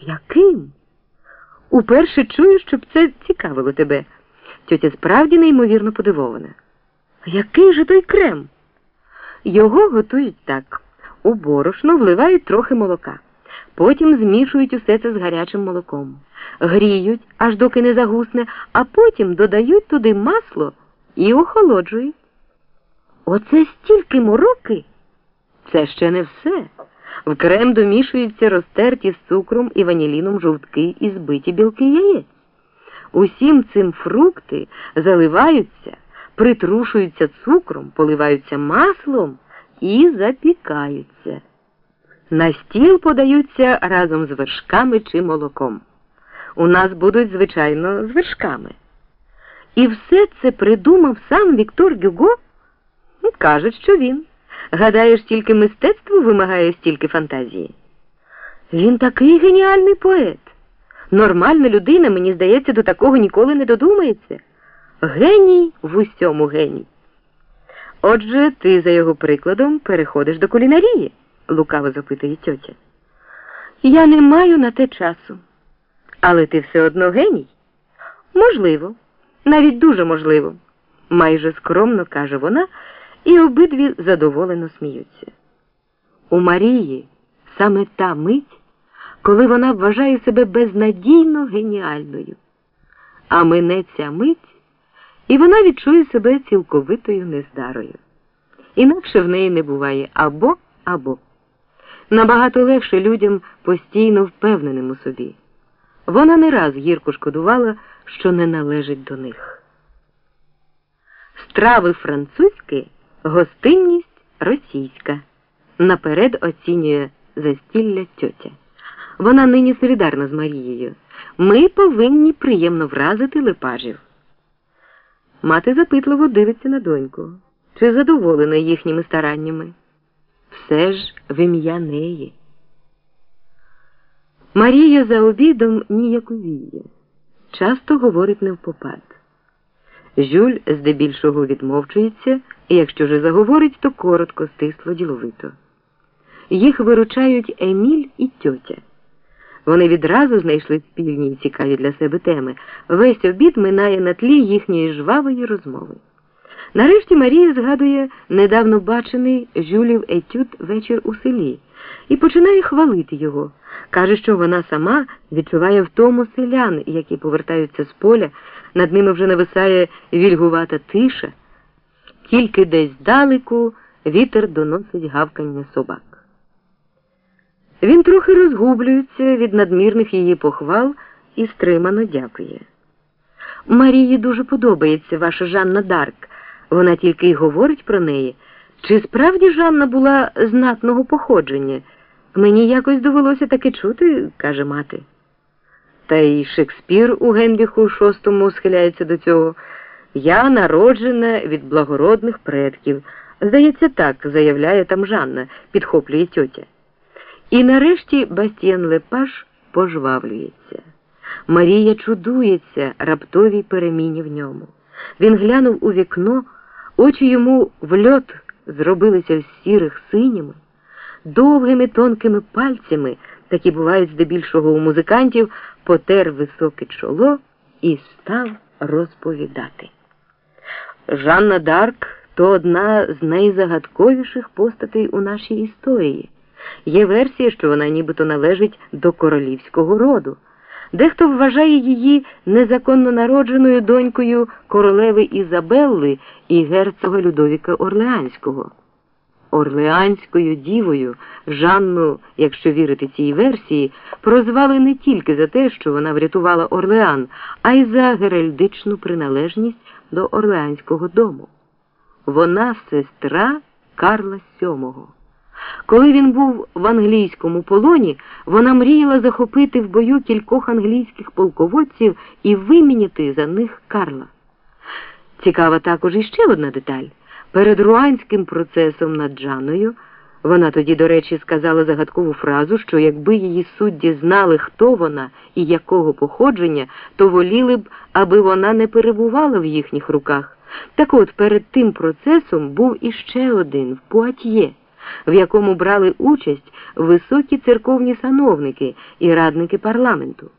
Яким? Уперше чую, щоб це цікавило тебе. Тьотя справді неймовірно подивована. Який же той крем? Його готують так. У борошно вливають трохи молока. Потім змішують усе це з гарячим молоком. Гріють, аж доки не загусне, а потім додають туди масло і охолоджують. Оце стільки мороки? Це ще не все. В крем домішуються розтерті з цукром і ваніліном жовтки і збиті білки яєць. Усім цим фрукти заливаються, притрушуються цукром, поливаються маслом і запікаються. На стіл подаються разом з вершками чи молоком. У нас будуть, звичайно, з вершками. І все це придумав сам Віктор Гюго? Ну, Кажуть, що він. Гадаєш, тільки мистецтво вимагає стільки фантазії? Він такий геніальний поет. Нормальна людина, мені здається, до такого ніколи не додумається. Геній в усьому геній. Отже, ти за його прикладом переходиш до кулінарії, лукаво запитує тьотя. Я не маю на те часу. Але ти все одно геній? Можливо, навіть дуже можливо, майже скромно каже вона, і обидві задоволено сміються. У Марії саме та мить, коли вона вважає себе безнадійно геніальною, а мине ця мить, і вона відчує себе цілковитою нездарою. Інакше в неї не буває або або. Набагато легше людям постійно впевненим у собі. Вона не раз гірко шкодувала, що не належить до них. Страви французькі, гостинність російська. Наперед оцінює застілля тьотя. Вона нині солідарна з Марією. Ми повинні приємно вразити лепажів. Мати запитливо дивиться на доньку. Чи задоволена їхніми стараннями? Все ж в ім'я неї. Марія за обідом ніяковіє, часто говорить невпопад. Жюль здебільшого відмовчується, і якщо же заговорить, то коротко, стисло, діловито. Їх виручають Еміль і тьотя. Вони відразу знайшли спільні і цікаві для себе теми. Весь обід минає на тлі їхньої жвавої розмови. Нарешті Марія згадує недавно бачений Жюлів етюд вечір у селі і починає хвалити його. Каже, що вона сама відчуває втому селян, які повертаються з поля, над ними вже нависає вільгувата тиша, тільки десь далеко вітер доносить гавкання собак. Він трохи розгублюється від надмірних її похвал і стримано дякує. Марії дуже подобається ваша Жанна Дарк. Вона тільки й говорить про неї. Чи справді Жанна була знатного походження? Мені якось довелося таке чути, каже мати. Та й Шекспір у Генріху VI схиляється до цього. Я народжена від благородних предків. Здається, так, заявляє там Жанна, підхоплює тьотя. І нарешті Бастіян Лепаш пожвавлюється. Марія чудується раптовій переміні в ньому. Він глянув у вікно, очі йому в льот зробилися з сірих синіми, довгими тонкими пальцями, такі бувають здебільшого у музикантів, потер високе чоло і став розповідати. Жанна Дарк то одна з найзагадковіших постатей у нашій історії. Є версія, що вона нібито належить до королівського роду. Дехто вважає її незаконно народженою донькою королеви Ізабелли і герцога Людовіка Орлеанського. Орлеанською дівою Жанну, якщо вірити цій версії, прозвали не тільки за те, що вона врятувала Орлеан, а й за геральдичну приналежність до Орлеанського дому. Вона сестра Карла VII. Коли він був в англійському полоні, вона мріяла захопити в бою кількох англійських полководців і виміняти за них Карла. Цікава також іще одна деталь. Перед руанським процесом над Джаною вона тоді, до речі, сказала загадкову фразу, що якби її судді знали, хто вона і якого походження, то воліли б, аби вона не перебувала в їхніх руках. Так от перед тим процесом був іще один в Пуатьє. в якому брали участь високі церковні сановники і радники парламенту.